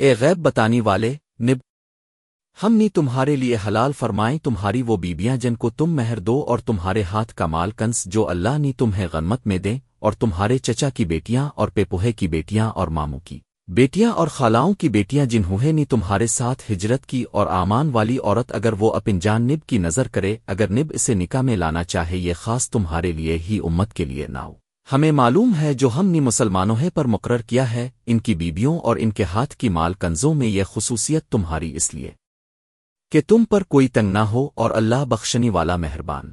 اے غیب بتانی والے، نب۔ ہم نے تمہارے لیے حلال فرمائیں تمہاری وہ بیبیاں جن کو تم مہر دو اور تمہارے ہاتھ کا مال کنس، جو اللہ نے تمہیں غنمت میں دیں، اور تمہارے چچا کی بیٹیاں اور پیپوہے کی بیٹیاں اور ماموں کی۔ بیٹیاں اور خالاؤں کی بیٹیاں جنہوں نے تمہارے ساتھ ہجرت کی، اور آمان والی عورت اگر وہ اپن جان نب کی نظر کرے، اگر نب اسے نکاح میں لانا چاہے، یہ خاص تمہارے لیے ہی امت کے لیے نہ ہو۔ ہمیں معلوم ہے جو ہم نے مسلمانوں پر مقرر کیا ہے، ان کی بیبیوں اور ان کے ہاتھ کی مال کنزوں میں یہ خصوصیت تمہاری اس لیے کہ تم پر کوئی تنگ نہ ہو اور اللہ بخشنی والا مہربان۔